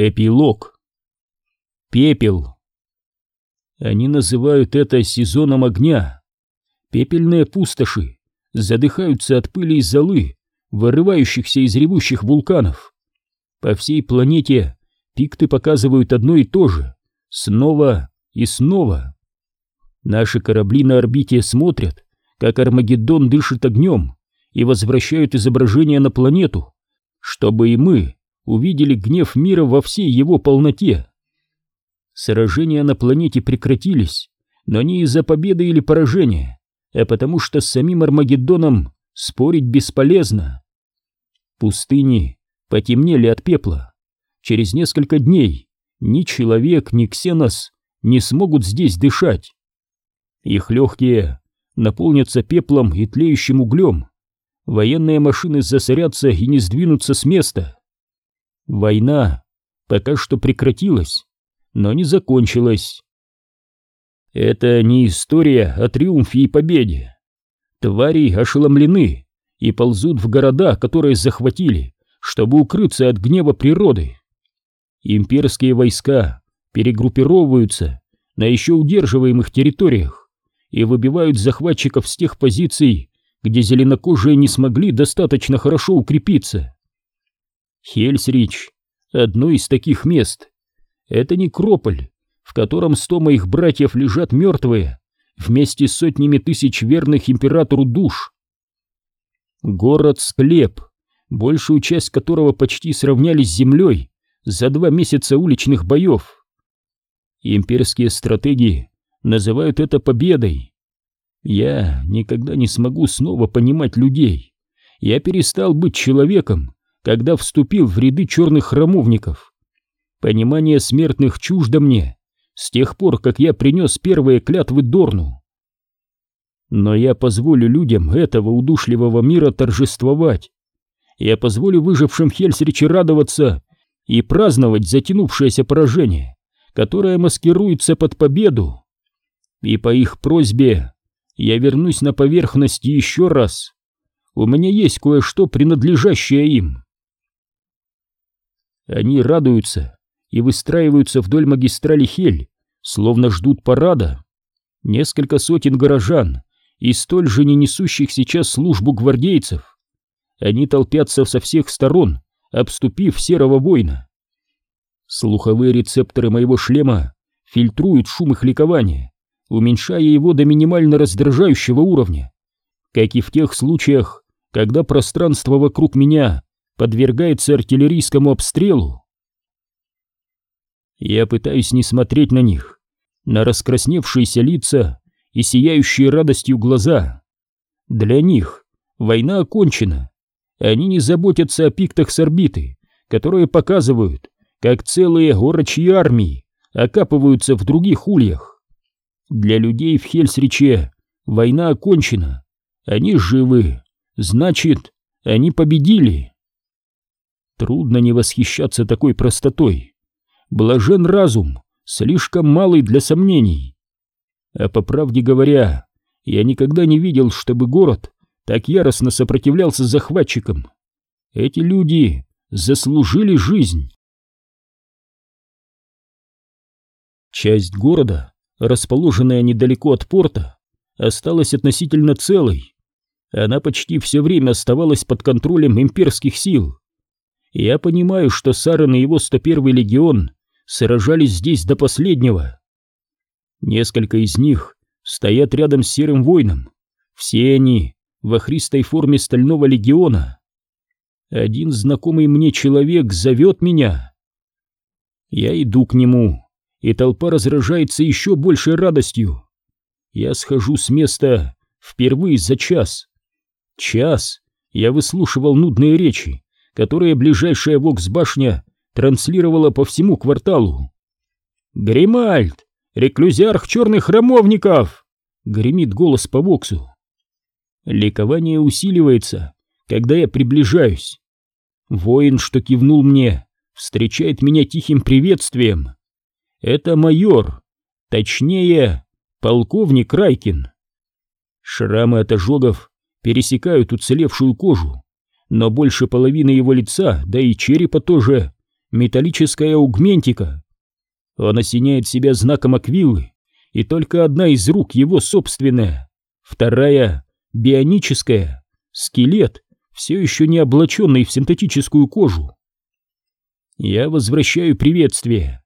Эпилог. Пепел. Они называют это сезоном огня. Пепельные пустоши задыхаются от пыли и золы, вырывающихся из ревущих вулканов. По всей планете пикты показывают одно и то же, снова и снова. Наши корабли на орбите смотрят, как Армагеддон дышит огнем, и возвращают изображение на планету, чтобы и мы увидели гнев мира во всей его полноте. Сражения на планете прекратились, но не из-за победы или поражения, а потому что с самим Армагеддоном спорить бесполезно. Пустыни потемнели от пепла. Через несколько дней ни человек, ни ксенос не смогут здесь дышать. Их легкие наполнятся пеплом и тлеющим углем. Военные машины засорятся и не сдвинутся с места. Война пока что прекратилась, но не закончилась. Это не история о триумфе и победе. Твари ошеломлены и ползут в города, которые захватили, чтобы укрыться от гнева природы. Имперские войска перегруппировываются на еще удерживаемых территориях и выбивают захватчиков с тех позиций, где зеленокожие не смогли достаточно хорошо укрепиться. Хельсрич — одно из таких мест. Это некрополь, в котором сто моих братьев лежат мертвые, вместе с сотнями тысяч верных императору душ. Город-склеп, большую часть которого почти сравняли с землей за два месяца уличных боев. Имперские стратегии называют это победой. Я никогда не смогу снова понимать людей. Я перестал быть человеком, когда вступил в ряды черных храмовников. Понимание смертных чуждо мне с тех пор, как я принес первые клятвы Дорну. Но я позволю людям этого удушливого мира торжествовать. Я позволю выжившим Хельсричи радоваться и праздновать затянувшееся поражение, которое маскируется под победу. И по их просьбе я вернусь на поверхность еще раз. У меня есть кое-что, принадлежащее им. Они радуются и выстраиваются вдоль магистрали Хель, словно ждут парада. Несколько сотен горожан и столь же не несущих сейчас службу гвардейцев. Они толпятся со всех сторон, обступив серого воина. Слуховые рецепторы моего шлема фильтруют шум их ликования, уменьшая его до минимально раздражающего уровня, как и в тех случаях, когда пространство вокруг меня подвергается артиллерийскому обстрелу. Я пытаюсь не смотреть на них, на раскрасневшиеся лица и сияющие радостью глаза. Для них война окончена. Они не заботятся о пиктах с орбиты, которые показывают, как целые горочьи армии окапываются в других ульях. Для людей в Хельсриче война окончена. Они живы. Значит, они победили. Трудно не восхищаться такой простотой. Блажен разум, слишком малый для сомнений. А по правде говоря, я никогда не видел, чтобы город так яростно сопротивлялся захватчикам. Эти люди заслужили жизнь. Часть города, расположенная недалеко от порта, осталась относительно целой. Она почти все время оставалась под контролем имперских сил. Я понимаю, что Сарен и его 101-й легион сражались здесь до последнего. Несколько из них стоят рядом с Серым Воином. Все они в охристой форме Стального легиона. Один знакомый мне человек зовет меня. Я иду к нему, и толпа разражается еще большей радостью. Я схожу с места впервые за час. Час я выслушивал нудные речи, которые ближайшая Вокс-башня транслировала по всему кварталу. «Гримальд! Реклюзиарх черных храмовников!» — гремит голос по Воксу. Ликование усиливается, когда я приближаюсь. Воин, что кивнул мне, встречает меня тихим приветствием. Это майор, точнее, полковник Райкин. Шрамы от ожогов пересекают уцелевшую кожу, но больше половины его лица, да и черепа тоже, металлическая аугментика. Он осеняет себя знаком аквилы, и только одна из рук его собственная, вторая — бионическая, скелет, все еще не облаченный в синтетическую кожу. Я возвращаю приветствие.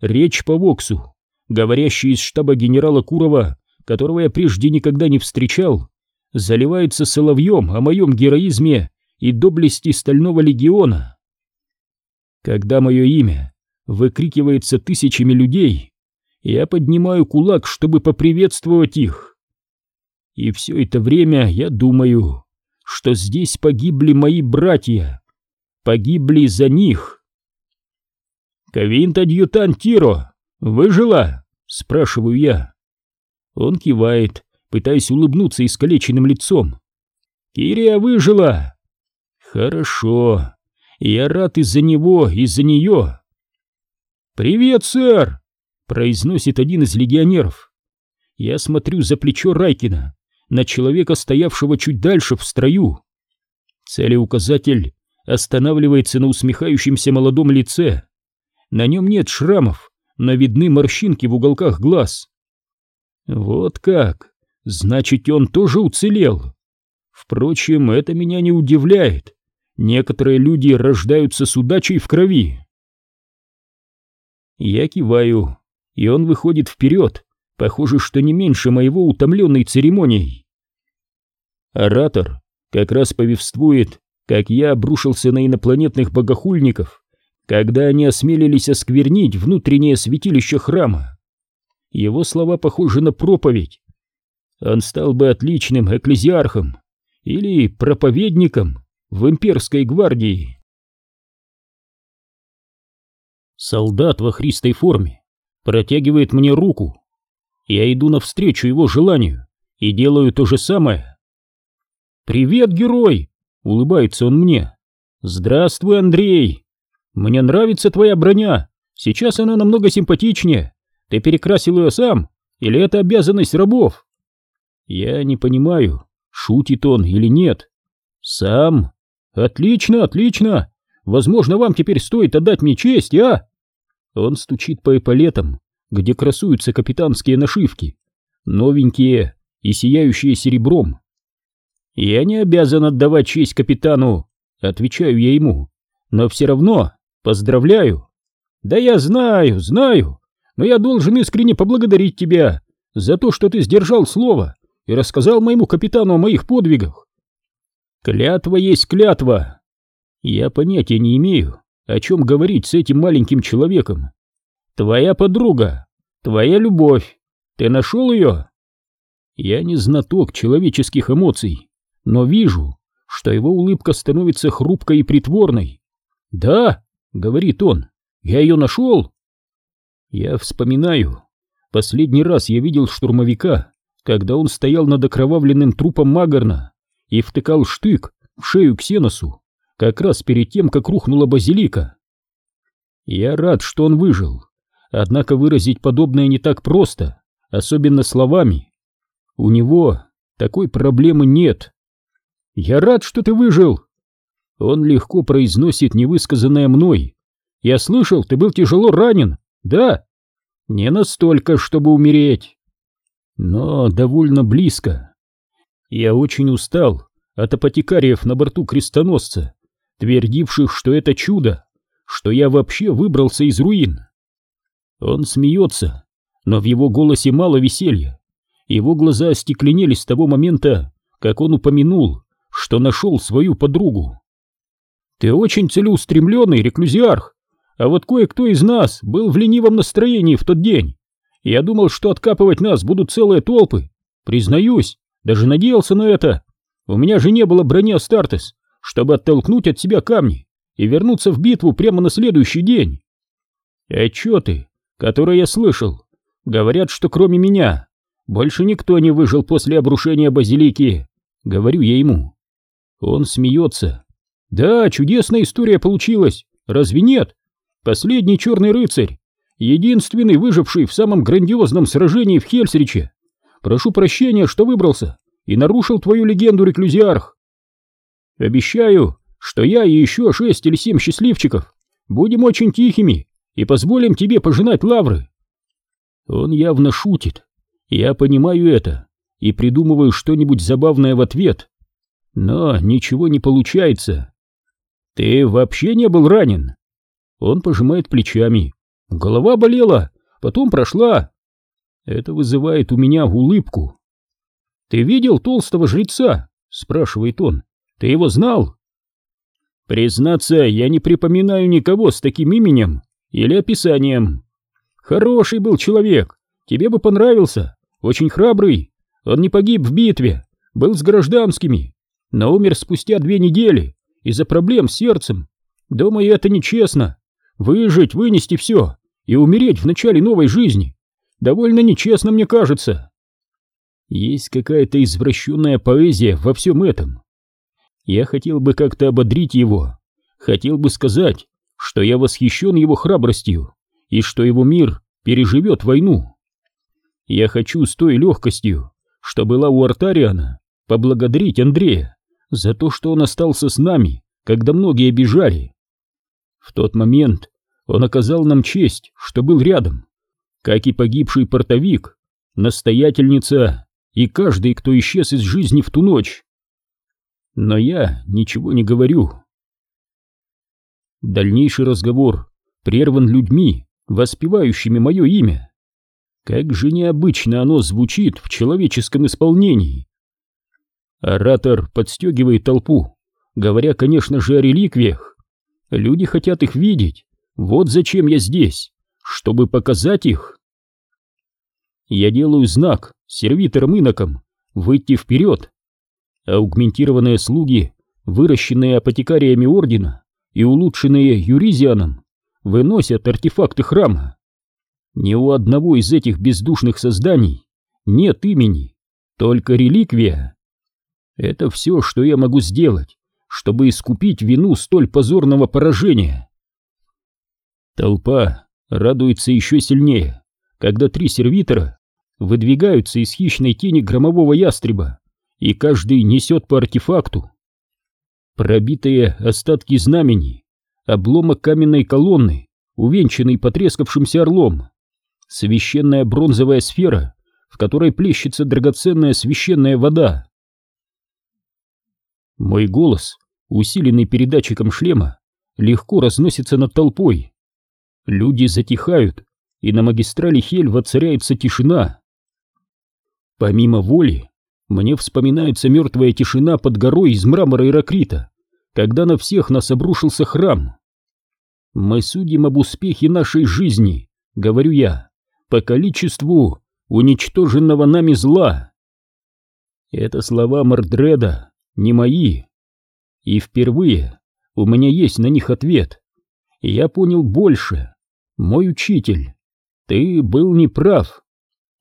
Речь по Воксу, говорящий из штаба генерала Курова, которого я прежде никогда не встречал, заливается соловьем о моем героизме и доблести Стального Легиона. Когда мое имя выкрикивается тысячами людей, я поднимаю кулак, чтобы поприветствовать их. И все это время я думаю, что здесь погибли мои братья, погибли за них. «Кавинт-адъютант Тиро, выжила?» — спрашиваю я. Он кивает, пытаясь улыбнуться искалеченным лицом. «Кирия выжила!» «Хорошо. Я рад из-за него, из-за нее». «Привет, сэр!» — произносит один из легионеров. Я смотрю за плечо Райкина, на человека, стоявшего чуть дальше в строю. Целеуказатель останавливается на усмехающемся молодом лице. На нем нет шрамов, но видны морщинки в уголках глаз. Вот как! Значит, он тоже уцелел. Впрочем, это меня не удивляет. Некоторые люди рождаются с удачей в крови. Я киваю, и он выходит вперед, похоже, что не меньше моего утомленной церемонией. Оратор как раз повествует, как я обрушился на инопланетных богохульников, когда они осмелились осквернить внутреннее святилище храма. Его слова похожи на проповедь. Он стал бы отличным экклезиархом или проповедником в имперской гвардии. Солдат во христой форме протягивает мне руку. Я иду навстречу его желанию и делаю то же самое. «Привет, герой!» — улыбается он мне. «Здравствуй, Андрей! Мне нравится твоя броня, сейчас она намного симпатичнее. Ты перекрасил ее сам, или это обязанность рабов?» Я не понимаю, шутит он или нет. «Сам?» «Отлично, отлично! Возможно, вам теперь стоит отдать мне честь, а?» Он стучит по эполетам, где красуются капитанские нашивки, новенькие и сияющие серебром. «Я не обязан отдавать честь капитану», — отвечаю я ему, «но все равно поздравляю». «Да я знаю, знаю, но я должен искренне поблагодарить тебя за то, что ты сдержал слово и рассказал моему капитану о моих подвигах. Клятва есть клятва. Я понятия не имею, о чем говорить с этим маленьким человеком. Твоя подруга, твоя любовь. Ты нашел ее? Я не знаток человеческих эмоций, но вижу, что его улыбка становится хрупкой и притворной. «Да», — говорит он, — «я ее нашел». Я вспоминаю. Последний раз я видел штурмовика, когда он стоял над окровавленным трупом Магарна и втыкал штык в шею Ксеносу, как раз перед тем, как рухнула базилика. Я рад, что он выжил, однако выразить подобное не так просто, особенно словами. У него такой проблемы нет. «Я рад, что ты выжил!» Он легко произносит невысказанное мной. «Я слышал, ты был тяжело ранен, да?» «Не настолько, чтобы умереть, но довольно близко. Я очень устал от апотекариев на борту крестоносца, твердивших, что это чудо, что я вообще выбрался из руин. Он смеется, но в его голосе мало веселья. Его глаза остекленели с того момента, как он упомянул, что нашел свою подругу. «Ты очень целеустремленный, реклюзиарх, а вот кое-кто из нас был в ленивом настроении в тот день. Я думал, что откапывать нас будут целые толпы. Признаюсь, даже надеялся на это. У меня же не было брони Астартес, чтобы оттолкнуть от себя камни и вернуться в битву прямо на следующий день. Отчеты, которые я слышал, говорят, что кроме меня больше никто не выжил после обрушения базилики, говорю я ему. Он смеется. Да, чудесная история получилась, разве нет? Последний черный рыцарь, единственный выживший в самом грандиозном сражении в Хельсриче, Прошу прощения, что выбрался и нарушил твою легенду, реклюзиарх. Обещаю, что я и еще шесть или семь счастливчиков будем очень тихими и позволим тебе пожинать лавры. Он явно шутит. Я понимаю это и придумываю что-нибудь забавное в ответ. Но ничего не получается. Ты вообще не был ранен? Он пожимает плечами. Голова болела, потом прошла. Это вызывает у меня улыбку. Ты видел толстого жреца? Спрашивает он. Ты его знал? Признаться, я не припоминаю никого с таким именем или описанием. Хороший был человек, тебе бы понравился, очень храбрый. Он не погиб в битве, был с гражданскими, но умер спустя две недели из-за проблем с сердцем. Думаю, это нечестно. Выжить, вынести все и умереть в начале новой жизни. Довольно нечестно, мне кажется. Есть какая-то извращенная поэзия во всем этом. Я хотел бы как-то ободрить его, хотел бы сказать, что я восхищен его храбростью и что его мир переживет войну. Я хочу с той легкостью, что была у Артариана, поблагодарить Андрея за то, что он остался с нами, когда многие бежали. В тот момент он оказал нам честь, что был рядом, как и погибший портовик, настоятельница и каждый, кто исчез из жизни в ту ночь. Но я ничего не говорю. Дальнейший разговор прерван людьми, воспевающими мое имя. Как же необычно оно звучит в человеческом исполнении. Оратор подстегивает толпу, говоря, конечно же, о реликвиях. Люди хотят их видеть. Вот зачем я здесь, чтобы показать их. Я делаю знак сервиторам-инокам выйти вперед. Аугментированные слуги, выращенные апотекариями ордена и улучшенные юризианом, выносят артефакты храма. Ни у одного из этих бездушных созданий нет имени, только реликвия. Это все, что я могу сделать, чтобы искупить вину столь позорного поражения. Толпа радуется еще сильнее, когда три сервитора выдвигаются из хищной тени громового ястреба, и каждый несет по артефакту. Пробитые остатки знамени, обломок каменной колонны, увенчанный потрескавшимся орлом, священная бронзовая сфера, в которой плещется драгоценная священная вода. Мой голос, усиленный передатчиком шлема, легко разносится над толпой. Люди затихают, и на магистрали Хель воцаряется тишина. Помимо воли, мне вспоминается мертвая тишина под горой из мрамора и ракрита, когда на всех нас обрушился храм. Мы судим об успехе нашей жизни, говорю я, по количеству уничтоженного нами зла. Это слова Мордреда, не мои. И впервые у меня есть на них ответ. Я понял больше. Мой учитель, ты был неправ.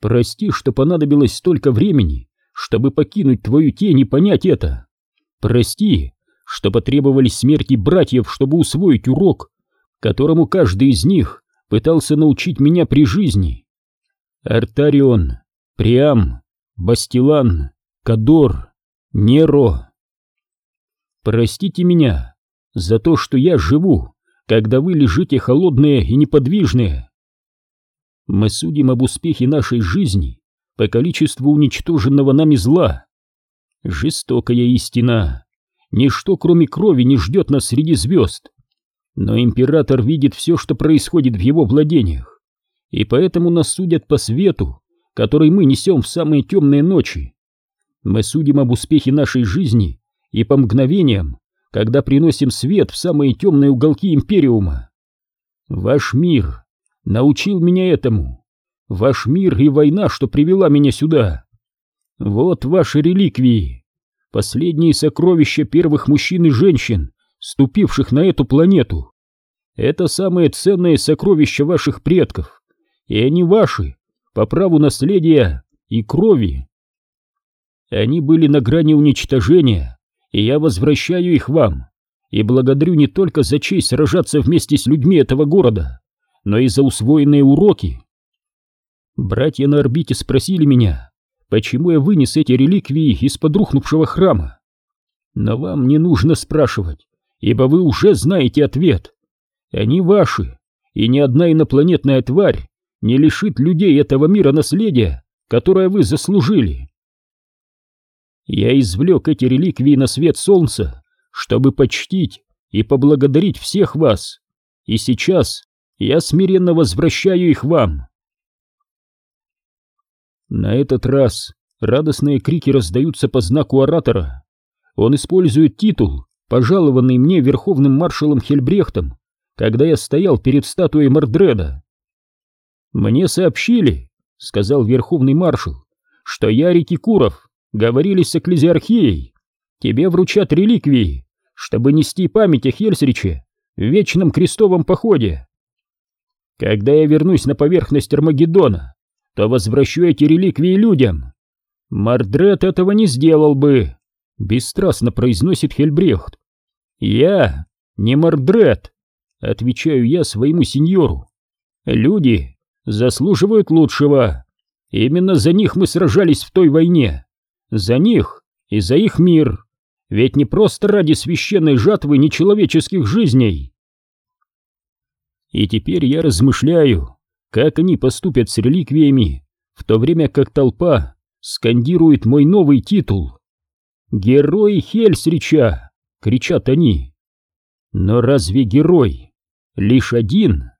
Прости, что понадобилось столько времени, чтобы покинуть твою тень и понять это. Прости, что потребовались смерти братьев, чтобы усвоить урок, которому каждый из них пытался научить меня при жизни. Артарион, Приам, Бастилан, Кадор, Неро. Простите меня за то, что я живу, когда вы лежите холодные и неподвижные. Мы судим об успехе нашей жизни по количеству уничтоженного нами зла. Жестокая истина. Ничто, кроме крови, не ждет нас среди звезд. Но император видит все, что происходит в его владениях, и поэтому нас судят по свету, который мы несем в самые темные ночи. Мы судим об успехе нашей жизни и по мгновениям, когда приносим свет в самые темные уголки Империума. Ваш мир научил меня этому. Ваш мир и война, что привела меня сюда. Вот ваши реликвии, последние сокровища первых мужчин и женщин, ступивших на эту планету. Это самые ценные сокровища ваших предков, и они ваши, по праву наследия и крови. Они были на грани уничтожения, и я возвращаю их вам, и благодарю не только за честь сражаться вместе с людьми этого города, но и за усвоенные уроки. Братья на орбите спросили меня, почему я вынес эти реликвии из-под рухнувшего храма. Но вам не нужно спрашивать, ибо вы уже знаете ответ. Они ваши, и ни одна инопланетная тварь не лишит людей этого мира наследия, которое вы заслужили. Я извлек эти реликвии на свет солнца, чтобы почтить и поблагодарить всех вас, и сейчас я смиренно возвращаю их вам. На этот раз радостные крики раздаются по знаку оратора. Он использует титул, пожалованный мне верховным маршалом Хельбрехтом, когда я стоял перед статуей Мордреда. «Мне сообщили», — сказал верховный маршал, — «что Яри Кикуров говорили с экклезиархией. Тебе вручат реликвии, чтобы нести память о Хельсриче в вечном крестовом походе. Когда я вернусь на поверхность Армагеддона, то возвращу эти реликвии людям. Мардред этого не сделал бы, бесстрастно произносит Хельбрехт. Я не Мардред, отвечаю я своему сеньору. Люди заслуживают лучшего. Именно за них мы сражались в той войне. За них и за их мир. Ведь не просто ради священной жатвы нечеловеческих жизней. И теперь я размышляю, как они поступят с реликвиями, в то время как толпа скандирует мой новый титул. «Герой Хельсрича!» — кричат они. Но разве герой лишь один?